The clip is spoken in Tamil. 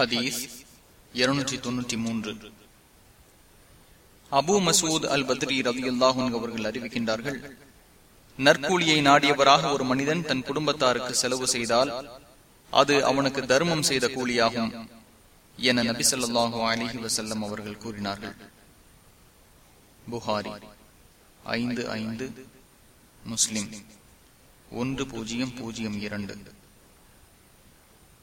ஹதீஸ் இருநூற்றி தொன்னூற்றி மூன்று. அபு மசூத் அல் பத்ரி ரவி அவர்கள் அறிவிக்கின்றார்கள் நற்கூலியை நாடியவராக ஒரு மனிதன் தன் குடும்பத்தாருக்கு செலவு செய்தால் அது அவனுக்கு தர்மம் செய்த கூலியாகும் என நபி சொல்லாஹு அலிஹி வசல்லம் அவர்கள் கூறினார்கள். புகாரி ஐந்து ஐந்து முஸ்லிம் ஒன்று பூஜ்ஜியம் பூஜ்ஜியம் இரண்டு.